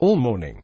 all morning.